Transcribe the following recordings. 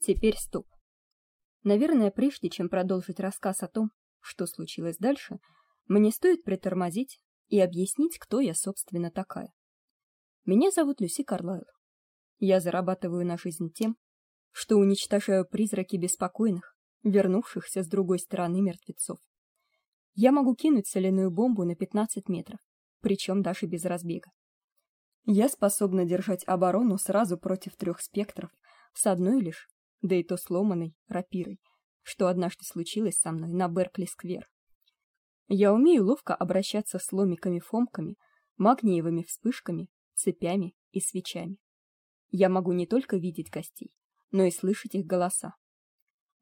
Теперь стоп. Наверное, прежде чем продолжить рассказ о том, что случилось дальше, мне стоит притормозить и объяснить, кто я, собственно, такая. Меня зовут Люси Карлайл. Я зарабатываю на жизнь тем, что уничтожаю призраки беспокойных, вернувшихся с другой стороны мертвецов. Я могу кинуть соляную бомбу на 15 метров, причем даже без разбега. Я способна держать оборону сразу против трех спектров с одной лишь, да и то сломанной рапирой, что однажды случилось со мной на Беркли-сквер. Я умею ловко обращаться с ломиками-фомками, магниевыми вспышками, цепями и свечами. Я могу не только видеть гостей, но и слышать их голоса.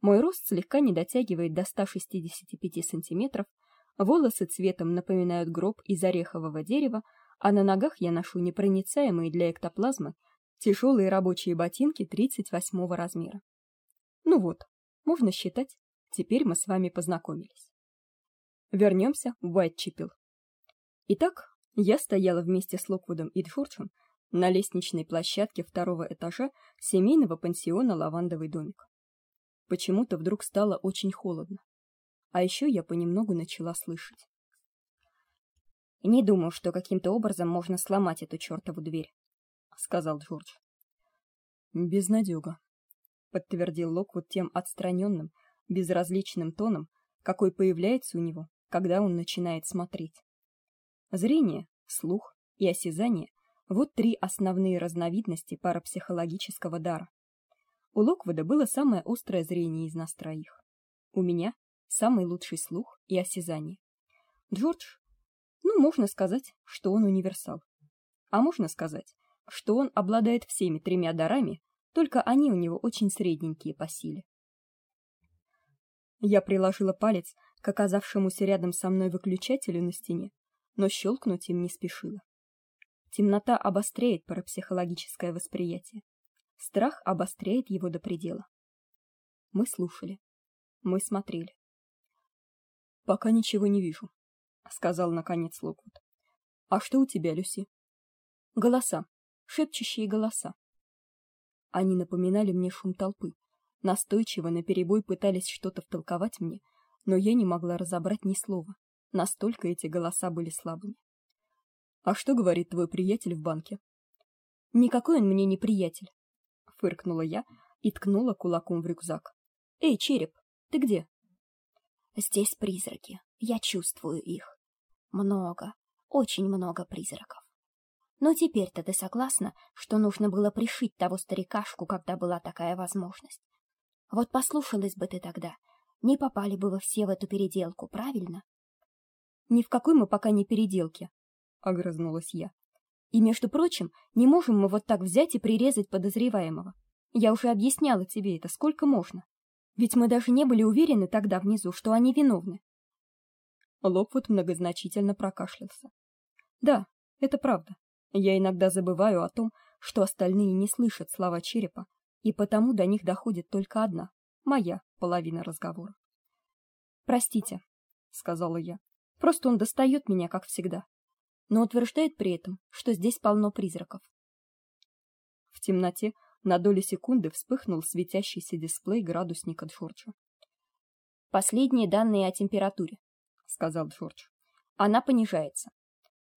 Мой рост слегка не дотягивает до 165 сантиметров, волосы цветом напоминают гроб из орехового дерева, а на ногах я ношу непроницаемые для эктоплазмы тяжелые рабочие ботинки 38 размера. Ну вот, можно считать, теперь мы с вами познакомились. Вернемся в Уайтчепил. Итак, я стояла вместе с Локвудом и Джорджем на лестничной площадке второго этажа семейного пансиона Лавандовый домик. Почему-то вдруг стало очень холодно. А еще я понемногу начала слышать. Не думаю, что каким-то образом можно сломать эту чёртову дверь, сказал Джордж. Безнадёга, подтвердил Локвуд тем отстраненным, безразличным тоном, какой появляется у него, когда он начинает смотреть. Зрение, слух и осязание вот три основные разновидности парапсихологического дара. У Локвуда было самое острое зрение из нас троих. У меня самый лучший слух и осязание. Джордж, ну, можно сказать, что он универсал. А можно сказать, что он обладает всеми тремя дарами, только они у него очень средненькие по силе. Я приложила палец к оказавшемуся рядом со мной выключателю на стене, но щелкнуть им не спешила. Темнота обостряет парапсихологическое восприятие. Страх обостряет его до предела. Мы слушали. Мы смотрели. Пока ничего не вижу, сказал наконец Локвуд. А что у тебя, Люси? Голоса, шепчущие голоса. Они напоминали мне шум толпы. Настойчиво наперебой пытались что-то втолковать мне, но я не могла разобрать ни слова. Настолько эти голоса были слабыми. А что говорит твой приятель в банке? Никакой он мне не приятель, фыркнула я и ткнула кулаком в рюкзак. Эй, череп, ты где? Здесь призраки. Я чувствую их. Много, очень много призраков. Но теперь-то ты согласна, что нужно было пришить того старикашку, когда была такая возможность? Вот послушалась бы ты тогда, не попали бы вы все в эту переделку, правильно? Ни в какой мы пока не переделке, огрызнулась я. И между прочим, не можем мы вот так взять и прирезать подозреваемого. Я уже объясняла тебе это сколько можно. Ведь мы даже не были уверены тогда внизу, что они виновны. Локвуд многозначительно прокашлялся. Да, это правда. Я иногда забываю о том, что остальные не слышат слова черепа, и потому до них доходит только одна, моя половина разговора. Простите, сказала я. Просто он достает меня, как всегда, но утверждает при этом, что здесь полно призраков. В темноте на долю секунды вспыхнул светящийся дисплей градусника Джорджа. Последние данные о температуре, сказал Джордж. Она понижается.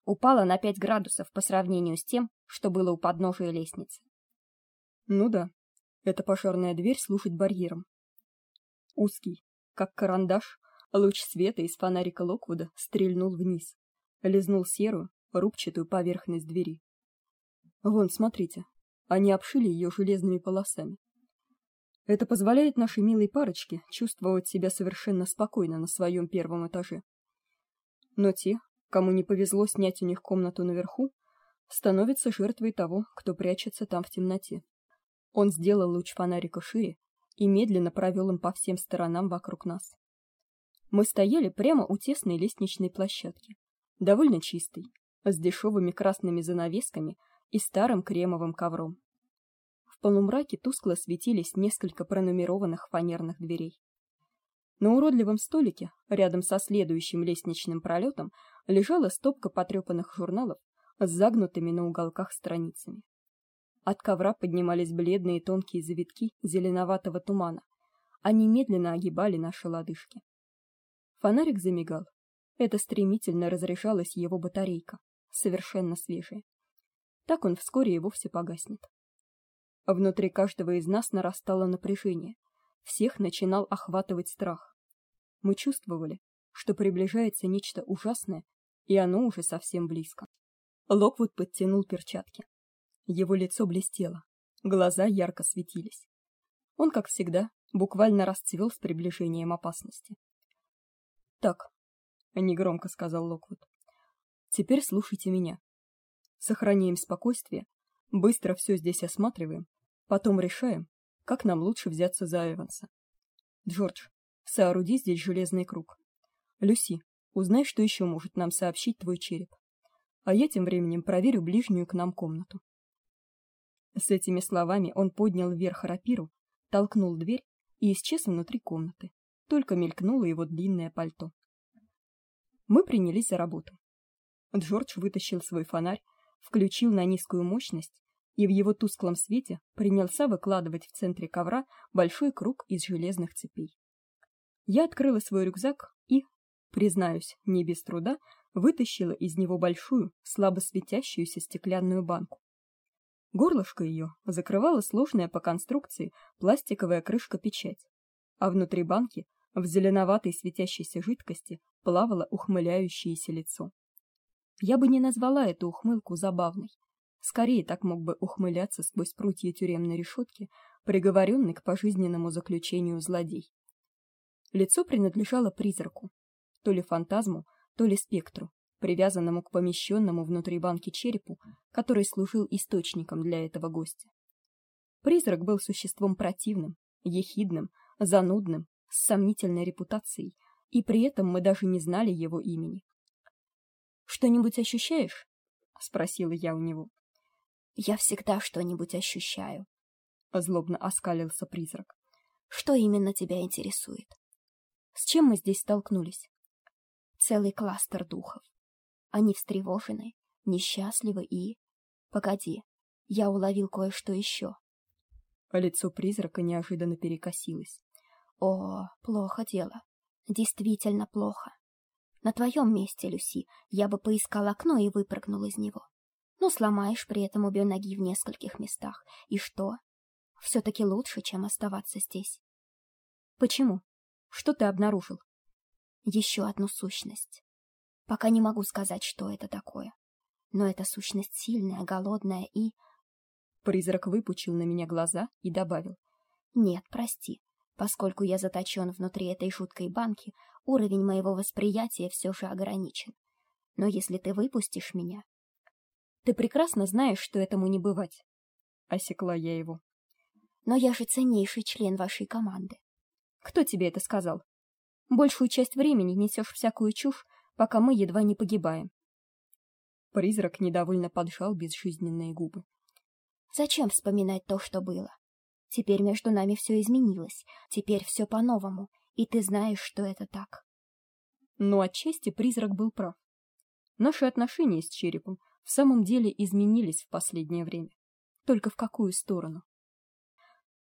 Упала на 5 градусов по сравнению с тем, что было у подножия лестницы. Ну да. Это пожарная дверь служит барьером. Узкий, как карандаш, луч света из фонарика Локвуда стрельнул вниз, лизнул серую, рубчатую поверхность двери. Вон, смотрите. Они обшили ее железными полосами. Это позволяет нашей милой парочке чувствовать себя совершенно спокойно на своем первом этаже. Но те, кому не повезло снять у них комнату наверху, становятся жертвой того, кто прячется там в темноте. Он сделал луч фонарика шире и медленно провел им по всем сторонам вокруг нас. Мы стояли прямо у тесной лестничной площадки, довольно чистой, с дешевыми красными занавесками и старым кремовым ковром. В полумраке тускло светились несколько пронумерованных фанерных дверей. На уродливом столике, рядом со следующим лестничным пролетом, лежала стопка потрепанных журналов с загнутыми на уголках страницами. От ковра поднимались бледные тонкие завитки зеленоватого тумана. Они медленно огибали наши лодыжки. Фонарик замигал. Это стремительно разряжалась его батарейка, совершенно свежая. Так он вскоре и вовсе погаснет. Внутри каждого из нас нарастало напряжение. Всех начинал охватывать страх. Мы чувствовали, что приближается нечто ужасное, и оно уже совсем близко. Локвуд подтянул перчатки. Его лицо блестело, глаза ярко светились. Он, как всегда, буквально расцвел с приближением опасности. Так, негромко сказал Локвуд. Теперь слушайте меня. Сохраняем спокойствие, быстро все здесь осматриваем, потом решаем, как нам лучше взяться за Эванса. Джордж, сооруди здесь железный круг. Люси, узнай, что еще может нам сообщить твой череп. А я тем временем проверю ближнюю к нам комнату. С этими словами он поднял вверх рапиру, толкнул дверь и исчез внутри комнаты. Только мелькнуло его длинное пальто. Мы принялись за работу. Джордж вытащил свой фонарь, включил на низкую мощность и в его тусклом свете принялся выкладывать в центре ковра большой круг из железных цепей. Я открыла свой рюкзак и, признаюсь, не без труда, вытащила из него большую, слабо светящуюся стеклянную банку. Горлышко ее закрывала сложная по конструкции пластиковая крышка-печать, а внутри банки в зеленоватой светящейся жидкости плавало ухмыляющееся лицо. Я бы не назвала эту ухмылку забавной. Скорее так мог бы ухмыляться сквозь прутья тюремной решетки, приговоренный к пожизненному заключению злодей. Лицо принадлежало призраку, то ли фантазму, то ли спектру, привязанному к помещенному внутри банки черепу, который служил источником для этого гостя. Призрак был существом противным, ехидным, занудным, с сомнительной репутацией, и при этом мы даже не знали его имени. Что-нибудь ощущаешь? спросила я у него. Я всегда что-нибудь ощущаю, злобно оскалился призрак. Что именно тебя интересует? С чем мы здесь столкнулись? Целый кластер духов. Они встревожены, несчастливы и Погоди, я уловил кое-что еще. Лицо призрака неожиданно перекосилось. О, плохо дело. Действительно плохо. На твоем месте, Люси, я бы поискал окно и выпрыгнул из него. Но сломаешь при этом обе ноги в нескольких местах. И что? все таки лучше, чем оставаться здесь. Почему? Что ты обнаружил? Еще одну сущность. Пока не могу сказать, что это такое. Но эта сущность сильная, голодная и Призрак выпучил на меня глаза и добавил: "Нет, прости. Поскольку я заточен внутри этой жуткой банки, уровень моего восприятия все же ограничен. Но если ты выпустишь меня, ты прекрасно знаешь, что этому не бывать. Осекла я его. Но я же ценнейший член вашей команды. Кто тебе это сказал? Большую часть времени несешь всякую чушь, пока мы едва не погибаем. Призрак недовольно поджал безжизненные губы. Зачем вспоминать то, что было? Теперь между нами все изменилось. Теперь все по-новому, и ты знаешь, что это так. Но отчасти призрак был прав. Наши отношения с черепом в самом деле изменились в последнее время. Только в какую сторону?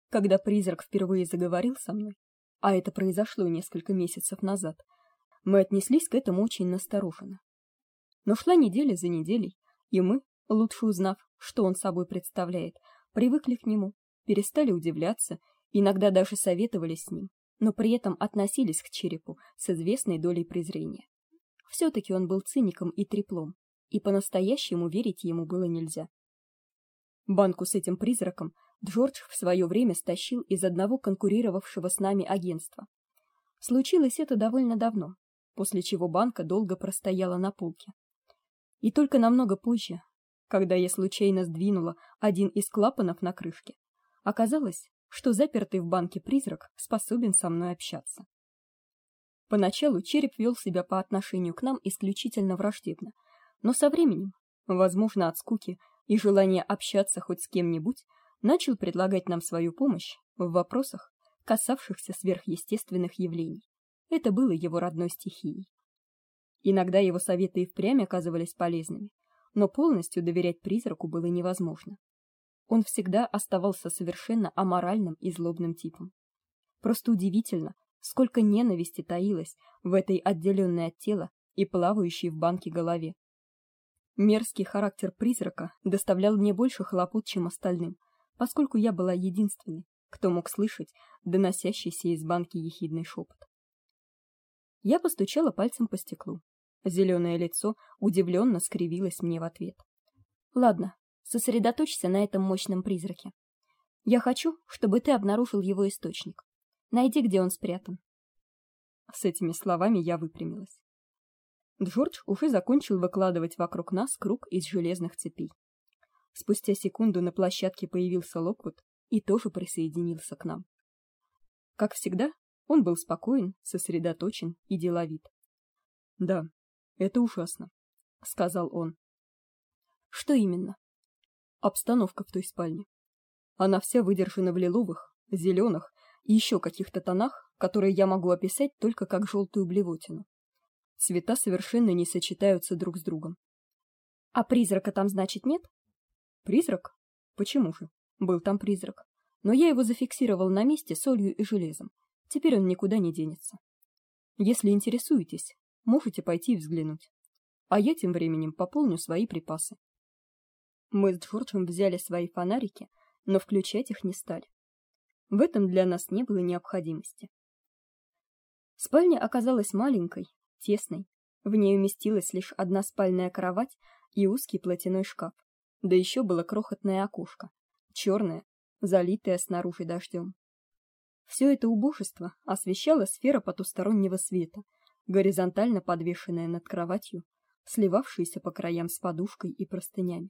Когда призрак впервые заговорил со мной, а это произошло несколько месяцев назад, мы отнеслись к этому очень настороженно. Но шла неделя за неделей, и мы, лучше узнав, что он собой представляет, привыкли к нему перестали удивляться, иногда даже советовались с ним, но при этом относились к черепу с известной долей презрения. все таки он был циником и треплом, и по-настоящему верить ему было нельзя. Банку с этим призраком Джордж в свое время стащил из одного конкурировавшего с нами агентства. Случилось это довольно давно, после чего банка долго простояла на полке. И только намного позже, когда я случайно сдвинула один из клапанов на крышке, Оказалось, что запертый в банке призрак способен со мной общаться. Поначалу череп вел себя по отношению к нам исключительно враждебно, но со временем, возможно, от скуки и желания общаться хоть с кем-нибудь, начал предлагать нам свою помощь в вопросах, касавшихся сверхъестественных явлений. Это было его родной стихией. Иногда его советы и впрямь оказывались полезными, но полностью доверять призраку было невозможно. он всегда оставался совершенно аморальным и злобным типом. Просто удивительно, сколько ненависти таилось в этой отделенной от тела и плавающей в банке голове. Мерзкий характер призрака доставлял мне больше хлопот, чем остальным, поскольку я была единственной, кто мог слышать доносящийся из банки ехидный шепот. Я постучала пальцем по стеклу. Зеленое лицо удивленно скривилось мне в ответ. Ладно, сосредоточься на этом мощном призраке. Я хочу, чтобы ты обнаружил его источник. Найди, где он спрятан. С этими словами я выпрямилась. Джордж уже закончил выкладывать вокруг нас круг из железных цепей. Спустя секунду на площадке появился Локвуд и тоже присоединился к нам. Как всегда, он был спокоен, сосредоточен и деловит. "Да, это ужасно", сказал он. "Что именно?" "Обстановка в той спальне. Она вся выдержана в лиловых, зеленых и еще каких-то тонах, которые я могу описать только как желтую блевотину. Цвета совершенно не сочетаются друг с другом. А призрака там значит нет? Призрак? Почему же? Был там призрак, но я его зафиксировал на месте солью и железом. Теперь он никуда не денется. Если интересуетесь, можете пойти и взглянуть. А я тем временем пополню свои припасы. Мы с Джорджем взяли свои фонарики, но включать их не стали. В этом для нас не было необходимости. Спальня оказалась маленькой, тесной. В ней уместилась лишь одна спальная кровать и узкий платяной шкаф. Да еще было крохотное окошко, черное, залитое снаружи дождем. Все это убожество освещала сфера потустороннего света, горизонтально подвешенная над кроватью, сливавшаяся по краям с подушкой и простынями.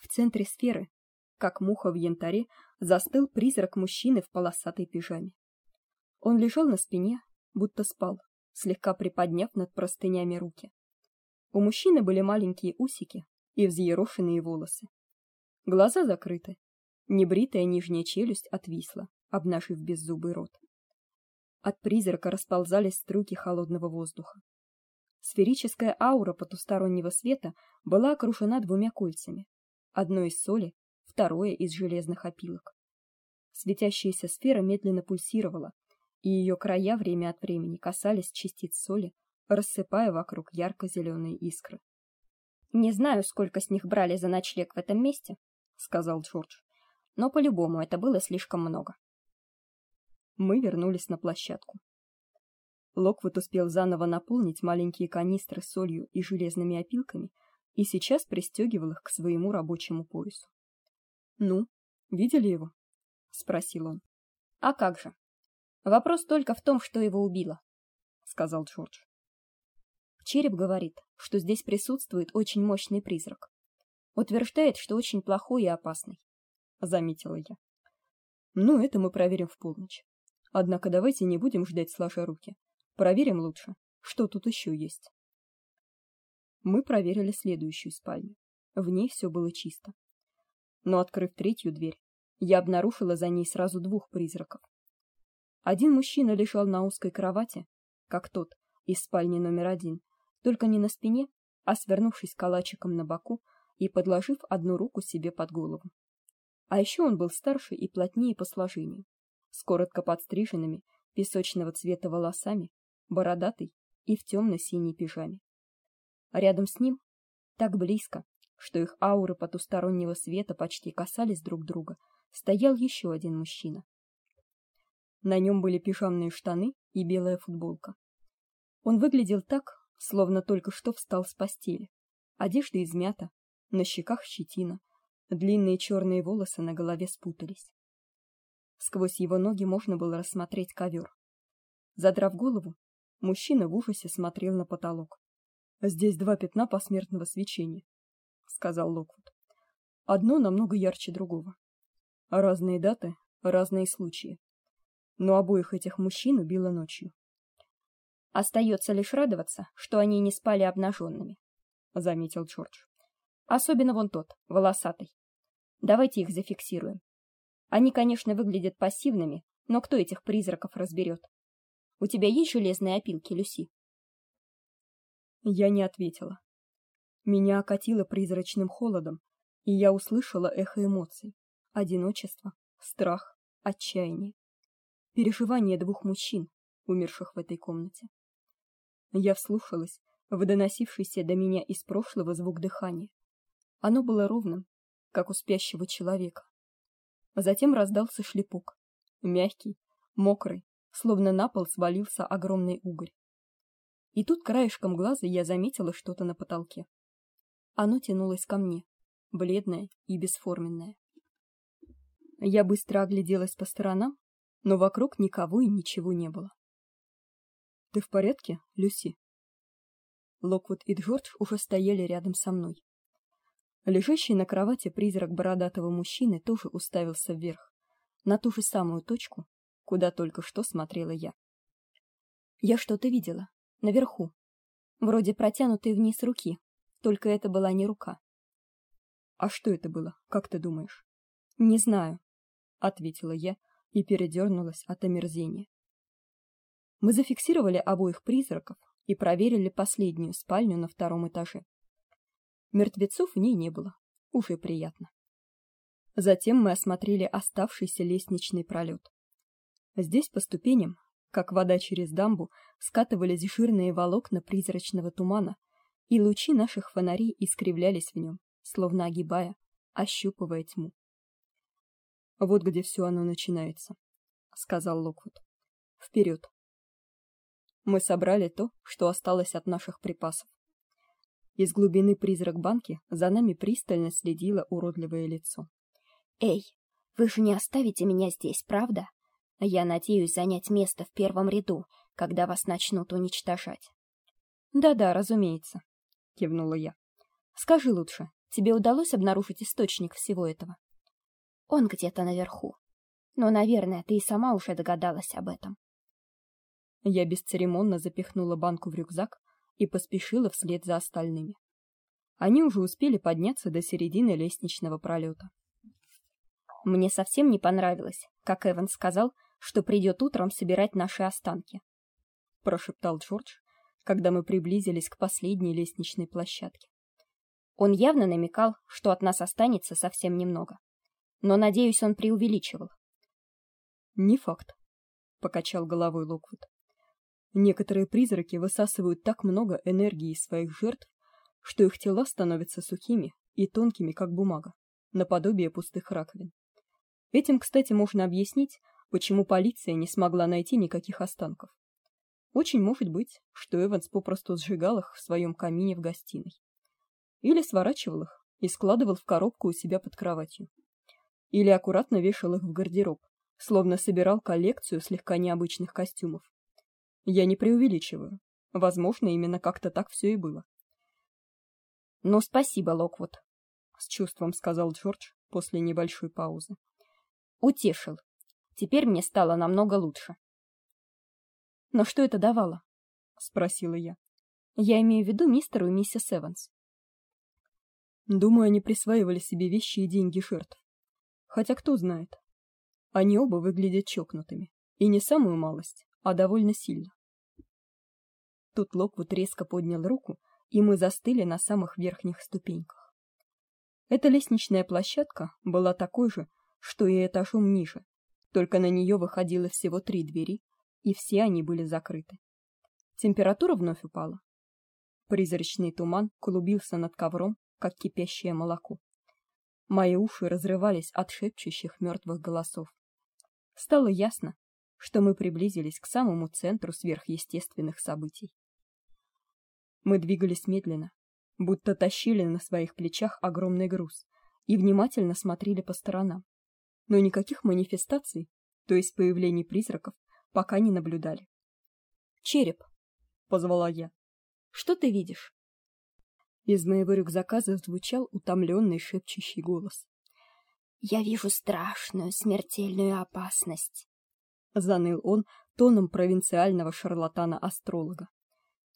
В центре сферы, как муха в янтаре, застыл призрак мужчины в полосатой пижаме. Он лежал на спине, будто спал, слегка приподняв над простынями руки. У мужчины были маленькие усики и взъерошенные волосы. Глаза закрыты, небритая нижняя челюсть отвисла обнажив беззубый рот. От призрака расползались струйки холодного воздуха. Сферическая аура потустороннего света была окружена двумя кольцами: одно из соли, второе из железных опилок. Светящаяся сфера медленно пульсировала, и ее края время от времени касались частиц соли, рассыпая вокруг ярко зеленые искры. Не знаю, сколько с них брали за ночлег в этом месте, сказал Джордж. Но по-любому это было слишком много мы вернулись на площадку. Локвуд успел заново наполнить маленькие канистры солью и железными опилками и сейчас пристегивал их к своему рабочему поясу. "Ну, видели его?" спросил он. "А как же? Вопрос только в том, что его убило", сказал Джордж. Череп говорит, что здесь присутствует очень мощный призрак. Утверждает, что очень плохой и опасный, заметила я. Ну, это мы проверим в полночь. Однако давайте не будем ждать сложа руки. Проверим лучше, что тут еще есть. Мы проверили следующую спальню. В ней все было чисто. Но открыв третью дверь, я обнаружила за ней сразу двух призраков. Один мужчина лежал на узкой кровати, как тот из спальни номер один, только не на спине, а свернувшись калачиком на боку и подложив одну руку себе под голову. А еще он был старше и плотнее по сложению с коротко подстриженными, песочного цвета волосами, бородатый и в темно синей пижаме. А рядом с ним, так близко, что их ауры потустороннего света почти касались друг друга, стоял еще один мужчина. На нем были пижамные штаны и белая футболка. Он выглядел так, словно только что встал с постели. Одежда измята, на щеках щетина, длинные черные волосы на голове спутались. Сквозь его ноги можно было рассмотреть ковер. Задрав голову, мужчина в ужасе смотрел на потолок. Здесь два пятна посмертного свечения, сказал Локвуд. Одно намного ярче другого. Разные даты, разные случаи. Но обоих этих мужчин убило ночью. Остается лишь радоваться, что они не спали обнаженными, заметил Джордж. Особенно вон тот, волосатый. Давайте их зафиксируем. Они, конечно, выглядят пассивными, но кто этих призраков разберет? У тебя есть железные опилки, Люси? Я не ответила. Меня окатило призрачным холодом, и я услышала эхо эмоций: одиночество, страх, отчаяние, переживания двух мужчин, умерших в этой комнате. Я вслушалась в доносившийся до меня из прошлого звук дыхания. Оно было ровным, как у спящего человека. Затем раздался шлепок, мягкий, мокрый, словно на пол свалился огромный угорь. И тут краешком глаза я заметила что-то на потолке. Оно тянулось ко мне, бледное и бесформенное. Я быстро огляделась по сторонам, но вокруг никого и ничего не было. Ты в порядке, Люси? Локвуд и Джордж уже стояли рядом со мной. Лежащий на кровати призрак бородатого мужчины тоже уставился вверх, на ту же самую точку, куда только что смотрела я. Я что-то видела наверху, вроде протянутой вниз руки, только это была не рука. А что это было, как ты думаешь? Не знаю, ответила я и передернулась от омерзения. Мы зафиксировали обоих призраков и проверили последнюю спальню на втором этаже. Мертвецов в ней не было. Уже приятно. Затем мы осмотрели оставшийся лестничный пролет. Здесь по ступеням, как вода через дамбу, скатывались жирные волокна призрачного тумана, и лучи наших фонарей искривлялись в нем, словно огибая, ощупывая тьму. Вот где все оно начинается, сказал Локвуд. Вперед. Мы собрали то, что осталось от наших припасов. Из глубины призрак банки за нами пристально следило уродливое лицо. Эй, вы же не оставите меня здесь, правда? Я надеюсь занять место в первом ряду, когда вас начнут уничтожать. Да-да, разумеется, кивнула я. Скажи лучше, тебе удалось обнаружить источник всего этого? Он где-то наверху. Но, наверное, ты и сама уже догадалась об этом. Я бесцеремонно запихнула банку в рюкзак и поспешила вслед за остальными. Они уже успели подняться до середины лестничного пролета. Мне совсем не понравилось, как Эван сказал, что придет утром собирать наши останки, прошептал Джордж, когда мы приблизились к последней лестничной площадке. Он явно намекал, что от нас останется совсем немного. Но, надеюсь, он преувеличивал. Не факт, покачал головой Локвуд. Некоторые призраки высасывают так много энергии из своих жертв, что их тела становятся сухими и тонкими, как бумага, наподобие пустых раковин. Этим, кстати, можно объяснить, почему полиция не смогла найти никаких останков. Очень может быть, что Эванс попросту сжигал их в своем камине в гостиной. Или сворачивал их и складывал в коробку у себя под кроватью. Или аккуратно вешал их в гардероб, словно собирал коллекцию слегка необычных костюмов. Я не преувеличиваю. Возможно, именно как-то так все и было. "Ну, спасибо, Локвуд", с чувством сказал Джордж после небольшой паузы. "Утешил. Теперь мне стало намного лучше. Но что это давало? спросила я. Я имею в виду мистера и миссис Эванс. Думаю, они присваивали себе вещи и деньги жертв. Хотя кто знает. Они оба выглядят чокнутыми, и не самую малость, а довольно сильно. Тут Локвуд резко поднял руку, и мы застыли на самых верхних ступеньках. Эта лестничная площадка была такой же, что и этажом ниже, только на нее выходило всего три двери, и все они были закрыты. Температура вновь упала. Призрачный туман клубился над ковром, как кипящее молоко. Мои уши разрывались от шепчущих мертвых голосов. Стало ясно, что мы приблизились к самому центру сверхъестественных событий. Мы двигались медленно, будто тащили на своих плечах огромный груз, и внимательно смотрели по сторонам но никаких манифестаций, то есть появлений призраков, пока не наблюдали. Череп, позвала я. Что ты видишь? Из моего рюкзака зазвучал утомленный шепчущий голос. Я вижу страшную смертельную опасность, заныл он тоном провинциального шарлатана-астролога.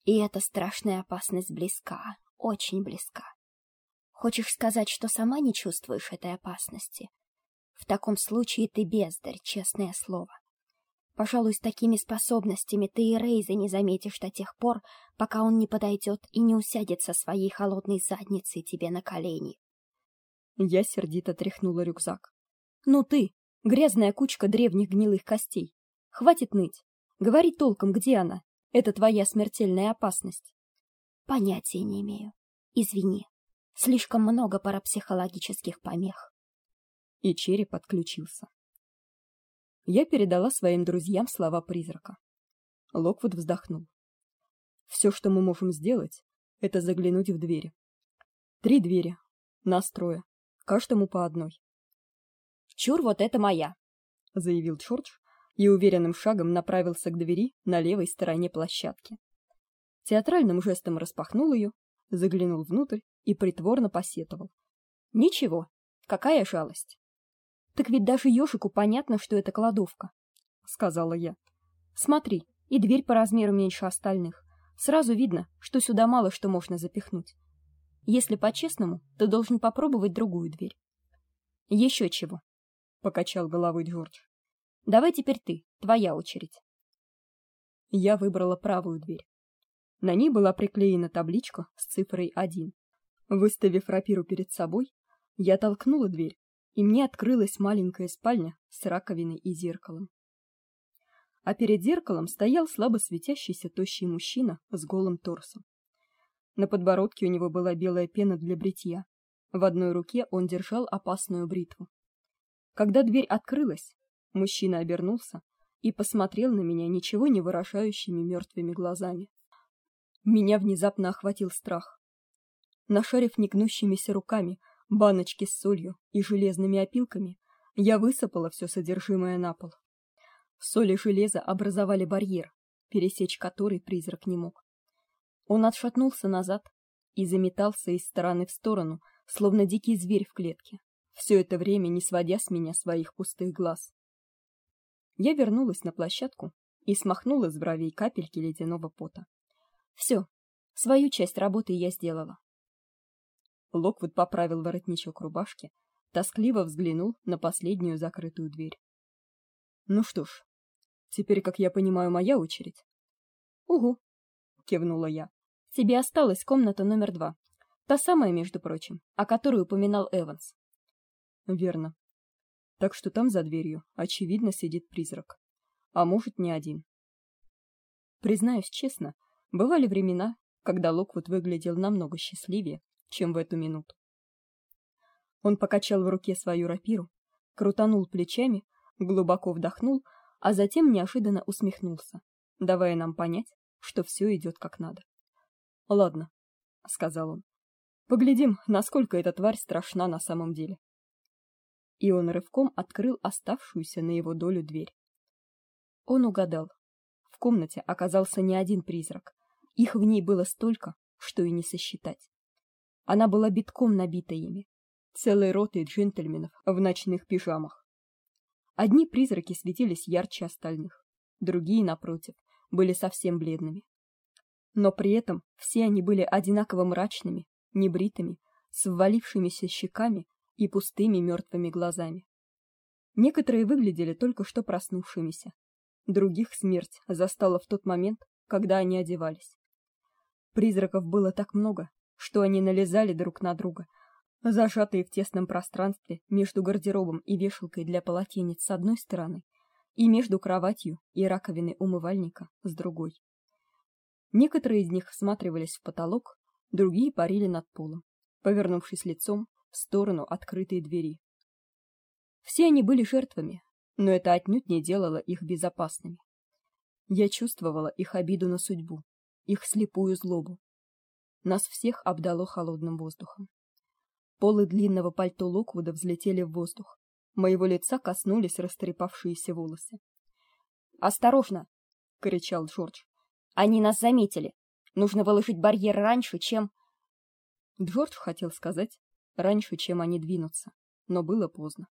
И эта страшная опасность близка, очень близка. Хочешь сказать, что сама не чувствуешь этой опасности? В таком случае ты бездарь, честное слово. Пожалуй, с такими способностями ты и Рейза не заметишь до тех пор, пока он не подойдет и не усядет со своей холодной задницей тебе на колени. Я сердито тряхнула рюкзак. Ну ты, грязная кучка древних гнилых костей. Хватит ныть. Говори толком, где она? Это твоя смертельная опасность. Понятия не имею. Извини. Слишком много парапсихологических помех. И череп отключился. Я передала своим друзьям слова призрака. Локвуд вздохнул. Все, что мы можем сделать, это заглянуть в двери. Три двери. Нас трое. Каждому по одной. Чур, вот это моя, заявил Чорч и уверенным шагом направился к двери на левой стороне площадки. Театральным жестом распахнул ее, заглянул внутрь и притворно посетовал: "Ничего, какая жалость. Так ведь даже ёжику понятно, что это кладовка", сказала я. "Смотри, и дверь по размеру меньше остальных. Сразу видно, что сюда мало что можно запихнуть. Если по-честному, то должен попробовать другую дверь. Еще чего? Покачал головой Джордж. Давай теперь ты, твоя очередь. Я выбрала правую дверь. На ней была приклеена табличка с цифрой 1. Выставив рапиру перед собой, я толкнула дверь, и мне открылась маленькая спальня с раковиной и зеркалом а перед зеркалом стоял слабо светящийся тощий мужчина с голым торсом. На подбородке у него была белая пена для бритья. В одной руке он держал опасную бритву. Когда дверь открылась, мужчина обернулся и посмотрел на меня ничего не выражающими мертвыми глазами. Меня внезапно охватил страх. Нашарив негнущимися руками баночки с солью и железными опилками, я высыпала все содержимое на пол. Соль и железо образовали барьер, пересечь который призрак не мог. Он отшатнулся назад и заметался из стороны в сторону, словно дикий зверь в клетке, все это время не сводя с меня своих пустых глаз. Я вернулась на площадку и смахнула с бровей капельки ледяного пота. Все, свою часть работы я сделала. Локвуд поправил воротничок рубашки, тоскливо взглянул на последнюю закрытую дверь. Ну что ж, теперь, как я понимаю, моя очередь. Угу, кивнула я. Тебе осталась комната номер два. Та самая, между прочим, о которой упоминал Эванс. Верно. Так что там за дверью, очевидно, сидит призрак. А может, не один. Признаюсь честно, бывали времена, когда Локвуд выглядел намного счастливее, чем в эту минуту. Он покачал в руке свою рапиру, крутанул плечами глубоко вдохнул, а затем неожиданно усмехнулся, давая нам понять, что все идет как надо. "Ладно", сказал он. "Поглядим, насколько эта тварь страшна на самом деле". И он рывком открыл оставшуюся на его долю дверь. Он угадал. В комнате оказался не один призрак. Их в ней было столько, что и не сосчитать. Она была битком набита ими, целой ротой джентльменов в ночных пижамах. Одни призраки светились ярче остальных, другие напротив были совсем бледными. Но при этом все они были одинаково мрачными, небритыми, с ввалившимися щеками и пустыми мертвыми глазами. Некоторые выглядели только что проснувшимися, других смерть застала в тот момент, когда они одевались. Призраков было так много, что они налезали друг на друга, зажатые в тесном пространстве между гардеробом и вешалкой для полотенец с одной стороны и между кроватью и раковиной умывальника с другой. Некоторые из них всматривались в потолок, другие парили над полом, повернувшись лицом в сторону открытой двери. Все они были жертвами, но это отнюдь не делало их безопасными. Я чувствовала их обиду на судьбу, их слепую злобу. Нас всех обдало холодным воздухом. Полы длинного пальто Локвуда взлетели в воздух. Моего лица коснулись растрепавшиеся волосы. "Осторожно!" кричал Джордж. "Они нас заметили. Нужно выложить барьер раньше, чем Джордж хотел сказать раньше, чем они двинутся, но было поздно.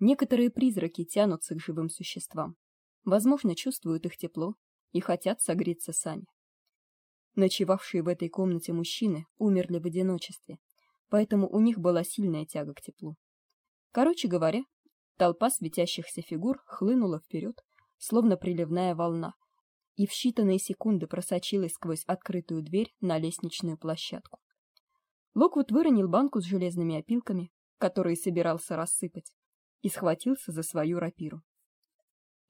Некоторые призраки тянутся к живым существам. Возможно, чувствуют их тепло и хотят согреться сами. Ночевавшие в этой комнате мужчины умерли в одиночестве, поэтому у них была сильная тяга к теплу. Короче говоря, толпа светящихся фигур хлынула вперед, словно приливная волна, и в считанные секунды просочилась сквозь открытую дверь на лестничную площадку. Локвуд выронил банку с железными опилками, которые собирался рассыпать, и схватился за свою рапиру.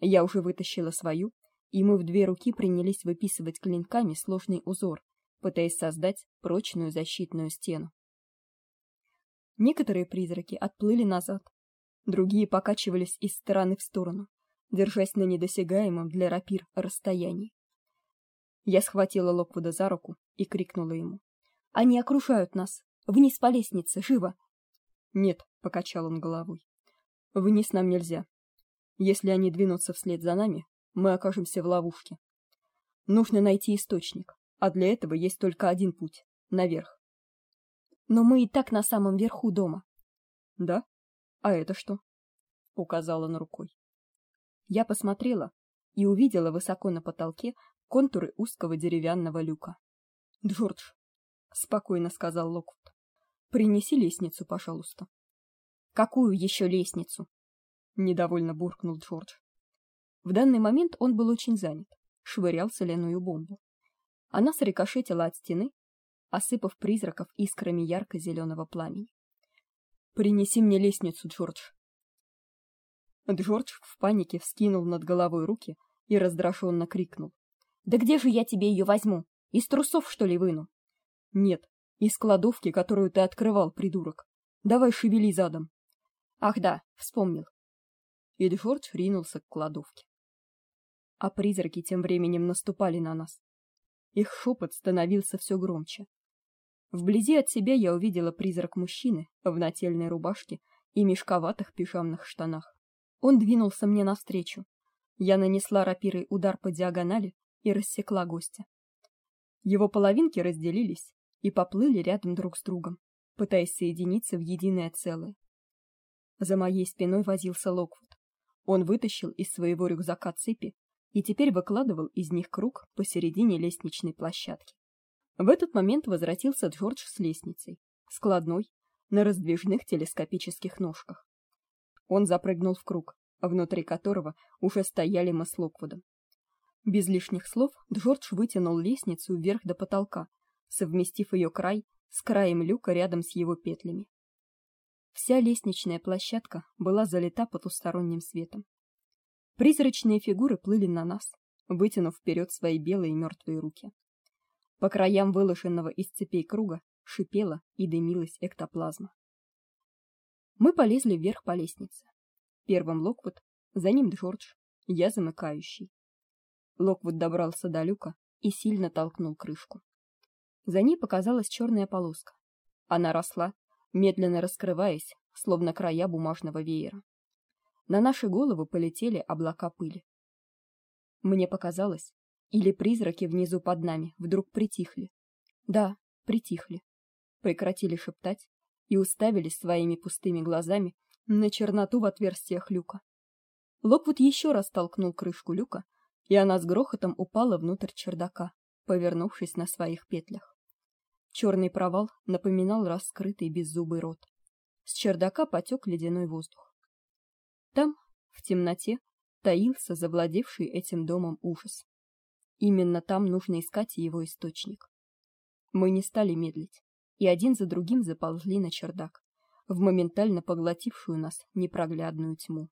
Я уже вытащила свою, и мы в две руки принялись выписывать клинками сложный узор, пытаясь создать прочную защитную стену. Некоторые призраки отплыли назад, другие покачивались из стороны в сторону, держась на недосягаемом для рапир расстоянии. Я схватила Локвуда за руку и крикнула ему: "Они окружают нас! Вниз по лестнице, живо!" "Нет", покачал он головой. "Вниз нам нельзя. Если они двинутся вслед за нами, мы окажемся в ловушке. Нужно найти источник, а для этого есть только один путь наверх. Но мы и так на самом верху дома. Да? А это что? указала на рукой. Я посмотрела и увидела высоко на потолке контуры узкого деревянного люка. "Джордж", спокойно сказал Локвуд. "Принеси лестницу, пожалуйста". "Какую еще лестницу?" недовольно буркнул Джордж. В данный момент он был очень занят, швырял соляную бомбу. Она срикошетила от стены, осыпав призраков искрами ярко зеленого пламени. Принеси мне лестницу, Джордж. Джордж в панике вскинул над головой руки и раздраженно крикнул: "Да где же я тебе ее возьму? Из трусов, что ли, выну?" "Нет, из кладовки, которую ты открывал, придурок. Давай шевели задом". "Ах да, вспомнил и Джордж ринулся к кладовке. А призраки тем временем наступали на нас. Их шепот становился все громче. Вблизи от себя я увидела призрак мужчины в нательной рубашке и мешковатых пижамных штанах. Он двинулся мне навстречу. Я нанесла рапирой удар по диагонали и рассекла гостя. Его половинки разделились и поплыли рядом друг с другом, пытаясь соединиться в единое целое. За моей спиной возился Локвуд. Он вытащил из своего рюкзака цепи и теперь выкладывал из них круг посередине лестничной площадки. В этот момент возвратился Джордж с лестницей, складной, на раздвижных телескопических ножках. Он запрыгнул в круг, внутри которого уже стояли мы с Локвудом. Без лишних слов Джордж вытянул лестницу вверх до потолка, совместив ее край с краем люка рядом с его петлями. Вся лестничная площадка была залита потусторонним светом. Призрачные фигуры плыли на нас, вытянув вперед свои белые мертвые руки. По краям выложенного из цепей круга шипела и дымилась эктоплазма. Мы полезли вверх по лестнице. Первым Локвуд, за ним Джордж, я замыкающий. Локвуд добрался до люка и сильно толкнул крышку. За ней показалась черная полоска. Она росла медленно раскрываясь, словно края бумажного веера. На наши головы полетели облака пыли. Мне показалось, или призраки внизу под нами вдруг притихли. Да, притихли. Прекратили шептать и уставились своими пустыми глазами на черноту в отверстиях люка. Локвуд еще раз толкнул крышку люка, и она с грохотом упала внутрь чердака, повернувшись на своих петлях. Черный провал напоминал раскрытый беззубый рот. С чердака потек ледяной воздух. Там, в темноте, таился завладевший этим домом ужас. Именно там нужно искать его источник. Мы не стали медлить, и один за другим заползли на чердак, в моментально поглотившую нас непроглядную тьму.